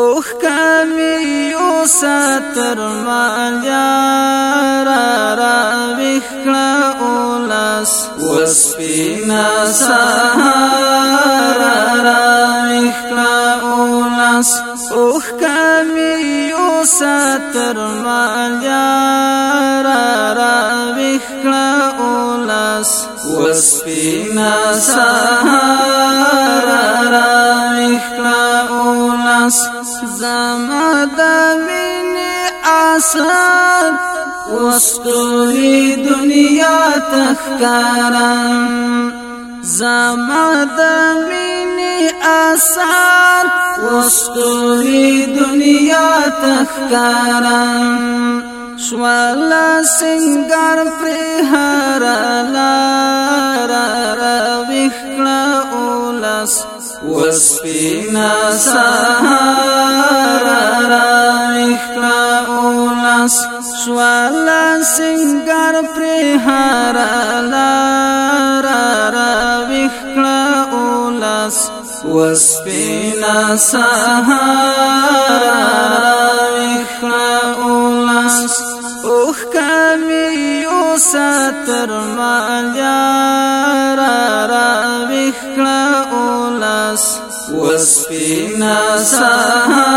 اوخ کامی یو ساتر مانجارا را بخلا اولاس وسپینا سهارا را بخلا اولاس اوخ کامی یو ساتر مانجارا را بخلا اولاس وسپینا سهارا را بخلا اولاس زما د مینې آسان وستوري دنیا تخکارم زما د مینې آسان وستوري دنیا تخکارم شوالا سنگار پر هر لار را وخلا اولس وسپینا سهارا را اخلا اولس شوالا سنگار پریحارا لارا را اخلا اولس وسپینا سهارا را اخلا اولس اوخ کامی یو ساتر مالیا پاس وسپینا سهارا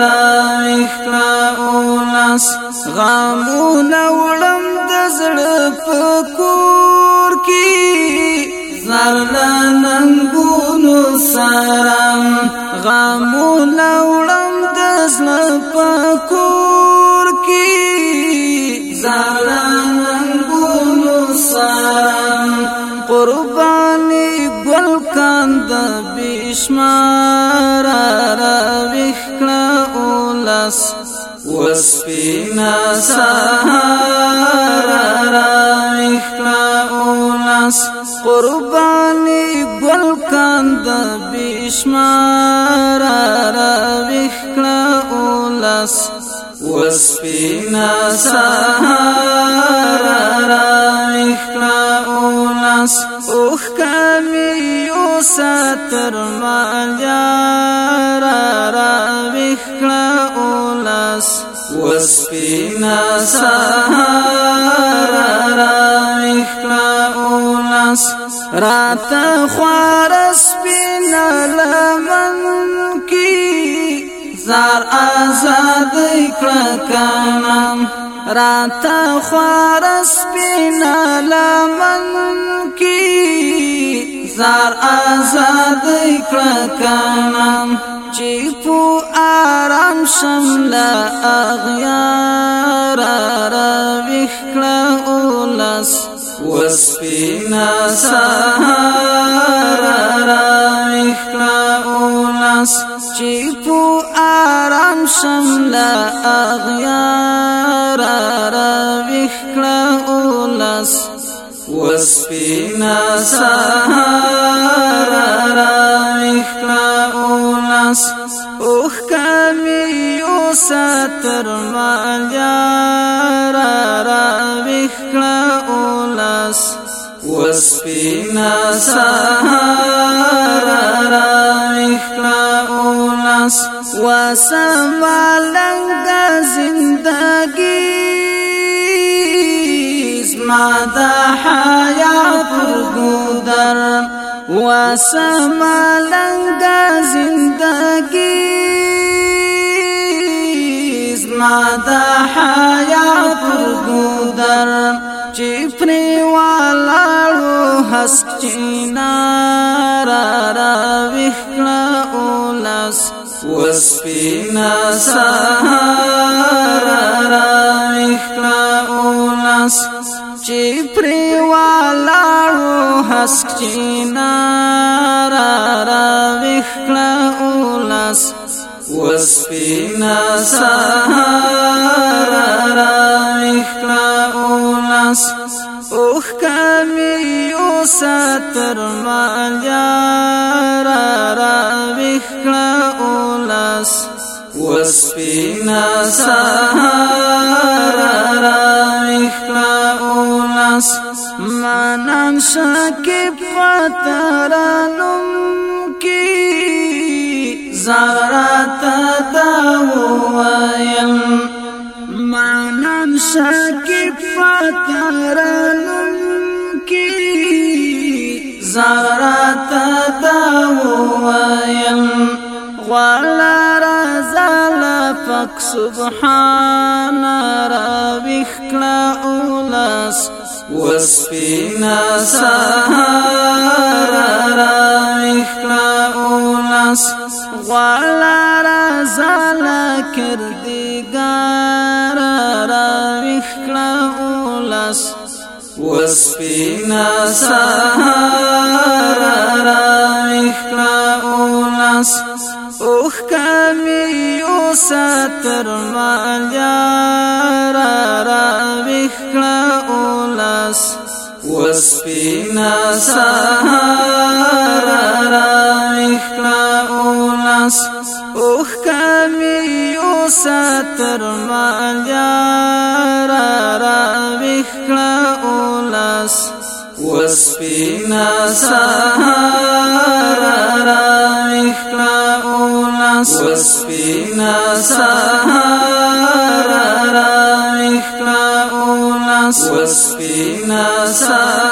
راویخنا اولاس غامونا وړم د زړه په کور کې زرلا ننګونو سارم غامونا وړم د زړه په کور کې زرلا ننګونو سارم قرباني چشمار را وښکړه اولس وسپینا سهار را وښکړه اولس قرباني ګل کاند بشمار را وښکړه اولس وسپینا سهار را وښکړه اولس اوخ کمی ستر مالیا را را وخړه اولاس وسپینا سهار را وخړه اولاس رات خوار سپینا لمن کی زار آزاد کړه کانم رات خوار سپینا لمن زار آزاد کړه کانم چې پو آرام شم لا اغیار را وکړه اولس وسپینا سهار را وکړه اولس چې پو آرام شم لا اغیار را وکړه اولس وسپینا سهار پاس اوخ کامی یو ساتر مالیا را را وکړه اولاس وسپینا سهار را وکړه اولاس وسمالنګ زندګی زما واسما لنگا زندگی زما دا حیات ګودر چې پرې والاړو حسچینا را را وښلا اولس وسپینا سهار را وښلا اولس هسک چینا را را وخلا اولاس وسپینا سهر را وخلا اولاس اوخ کامیو ساتر مالیا را را وخلا اولاس وسپینا سهر را وخلا اولاس مانان شکیب پترانم کی زارات داوائل مانان شکیب پترانم کی زارات داوائل غوالا رازال پک سبحان را ویخکلا اولاست وسپینا سهر را اخلا غالا را زالا کردگار را اخلا اولس وسپینا سهر را اخلا اولس اوخ کمی یو ساتر مالیار را سپینا سهارا راوخلا اولاس اوخ کامی یو ساتر مالیارا راوخلا اولاس وسپینا سهارا راوخلا اولاس وسپینا سهارا راوخلا اولاس وسپینا ناسا